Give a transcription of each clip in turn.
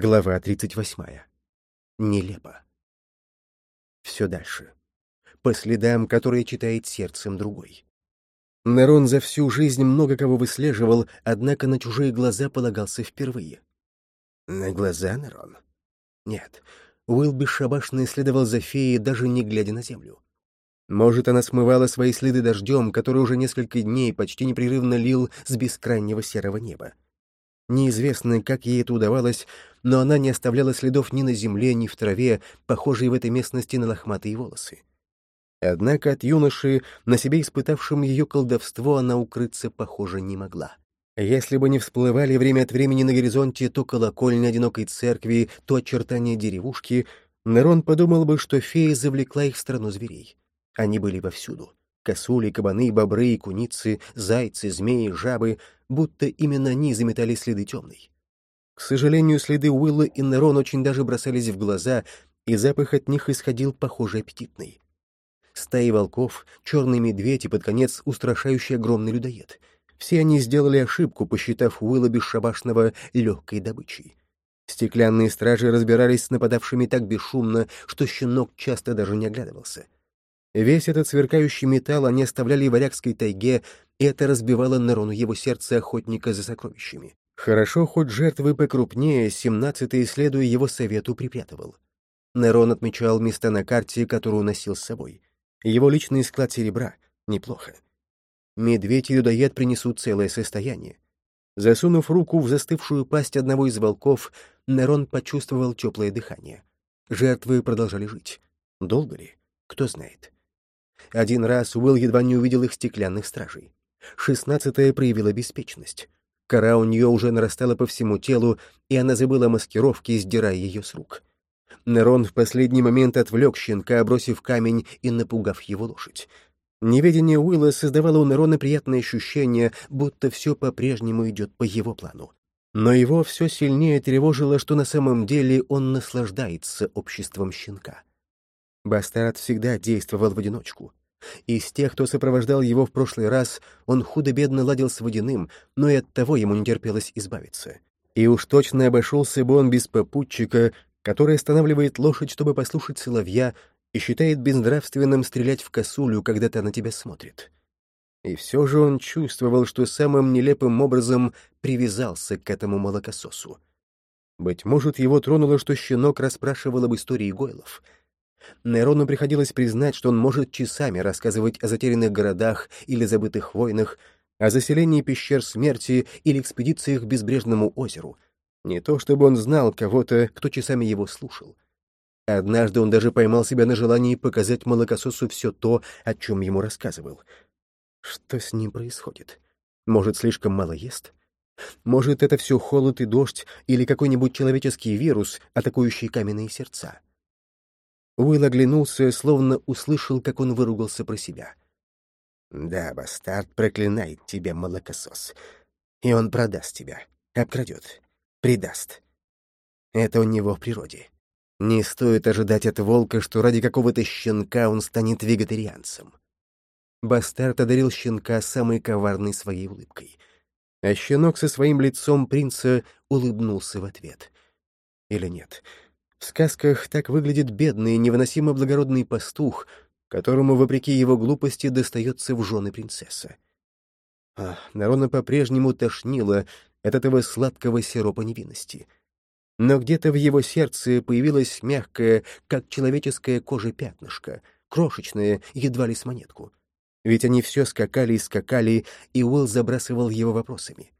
Глава 38. Нелепо. Все дальше. По следам, которые читает сердцем другой. Нерон за всю жизнь много кого выслеживал, однако на чужие глаза полагался впервые. На глаза, Нерон? Нет. Уилл бесшабашно исследовал за феей, даже не глядя на землю. Может, она смывала свои следы дождем, который уже несколько дней почти непрерывно лил с бескрайнего серого неба. Неизвестно, как ей это удавалось, но она не оставляла следов ни на земле, ни в траве, похожей в этой местности на лохматые волосы. Однако от юноши, на себе испытавшем ее колдовство, она укрыться, похоже, не могла. Если бы не всплывали время от времени на горизонте то колокольня одинокой церкви, то очертания деревушки, Нерон подумал бы, что фея завлекла их в страну зверей. Они были повсюду. Косули, кабаны, бобры куницы, зайцы, змеи, жабы, будто именно они заметали следы темной. К сожалению, следы Уилла и Нерон очень даже бросались в глаза, и запах от них исходил, похоже, аппетитный. Стаи волков, черный медведь и под конец устрашающий огромный людоед. Все они сделали ошибку, посчитав Уилла бесшабашного легкой добычей. Стеклянные стражи разбирались с нападавшими так бесшумно, что щенок часто даже не оглядывался — Весь этот сверкающий металл они оставляли в варягской тайге, и это разбивало Нерону его сердце охотника за сокровищами. Хорошо, хоть жертвы покрупнее, семнадцатый, следуя его совету, припрятывал. Нерон отмечал места на карте, которую носил с собой. Его личный склад серебра — неплохо. Медведь и людоед принесут целое состояние. Засунув руку в застывшую пасть одного из волков, Нерон почувствовал теплое дыхание. Жертвы продолжали жить. Долго ли? Кто знает. Один раз Уилл едва не увидел их стеклянных стражей. Шестнадцатая проявила беспечность. Кора у нее уже нарастала по всему телу, и она забыла маскировки, сдирая ее с рук. Нерон в последний момент отвлек щенка, бросив камень и напугав его лошадь. Неведение Уилла создавало у Нерона приятное ощущение, будто все по-прежнему идет по его плану. Но его все сильнее тревожило, что на самом деле он наслаждается обществом щенка. Бастард всегда действовал в одиночку. Из тех, кто сопровождал его в прошлый раз, он худо-бедно ладил с водяным, но и от того ему не терпелось избавиться. И уж точно обошелся бы он без попутчика, который останавливает лошадь, чтобы послушать соловья, и считает безнравственным стрелять в косулю, когда та на тебя смотрит. И все же он чувствовал, что самым нелепым образом привязался к этому молокососу. Быть может, его тронуло, что щенок расспрашивал об истории Гойлов — Нерону приходилось признать, что он может часами рассказывать о затерянных городах или забытых войнах, о заселении пещер смерти или экспедициях к безбрежному озеру. Не то чтобы он знал кого-то, кто часами его слушал. Однажды он даже поймал себя на желании показать молокососу все то, о чем ему рассказывал. Что с ним происходит? Может, слишком мало ест? Может, это все холод и дождь или какой-нибудь человеческий вирус, атакующий каменные сердца? Уилл оглянулся, словно услышал, как он выругался про себя. «Да, бастард проклинает тебя, молокосос. И он продаст тебя, обкрадет, предаст. Это у него в природе. Не стоит ожидать от волка, что ради какого-то щенка он станет вегетарианцем». Бастард одарил щенка самой коварной своей улыбкой. А щенок со своим лицом принца улыбнулся в ответ. Или нет? — в сказках так выглядит бедный, невыносимо благородный пастух, которому, вопреки его глупости, достается в жены принцесса. А Нарона по-прежнему тошнило от этого сладкого сиропа невинности. Но где-то в его сердце появилась мягкая, как человеческая кожа пятнышко, крошечное, едва ли с монетку. Ведь они все скакали и скакали, и Уилл забрасывал его вопросами.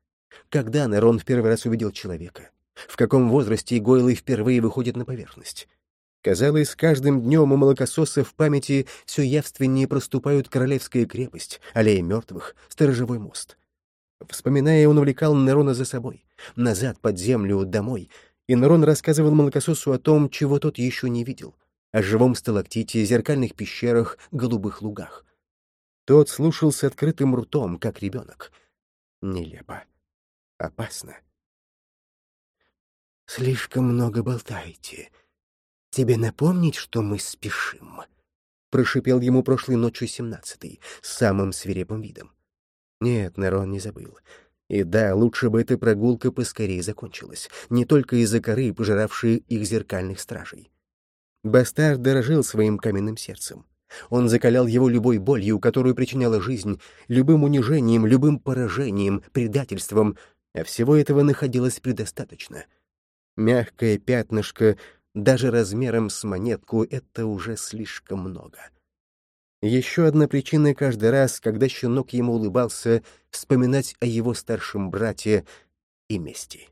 Когда Нерон в первый раз увидел человека? В каком возрасте Гойлы впервые выходят на поверхность. Казалось, с каждым днем у молокососа в памяти все явственнее проступают Королевская крепость, аллея мертвых, сторожевой мост. Вспоминая, он увлекал Нерона за собой, назад, под землю, домой, и Нерон рассказывал молокососу о том, чего тот еще не видел, о живом сталактите, зеркальных пещерах, голубых лугах. Тот слушал с открытым ртом, как ребенок. Нелепо. Опасно. «Слишком много болтаете. Тебе напомнить, что мы спешим?» Прошипел ему прошлой ночью семнадцатый, с самым свирепым видом. Нет, Нерон не забыл. И да, лучше бы эта прогулка поскорее закончилась, не только из-за коры, пожиравшей их зеркальных стражей. Бастард дорожил своим каменным сердцем. Он закалял его любой болью, которую причиняла жизнь, любым унижением, любым поражением, предательством, а всего этого находилось предостаточно. Мягкое пятнышко, даже размером с монетку, — это уже слишком много. Еще одна причина каждый раз, когда щенок ему улыбался, вспоминать о его старшем брате и мести.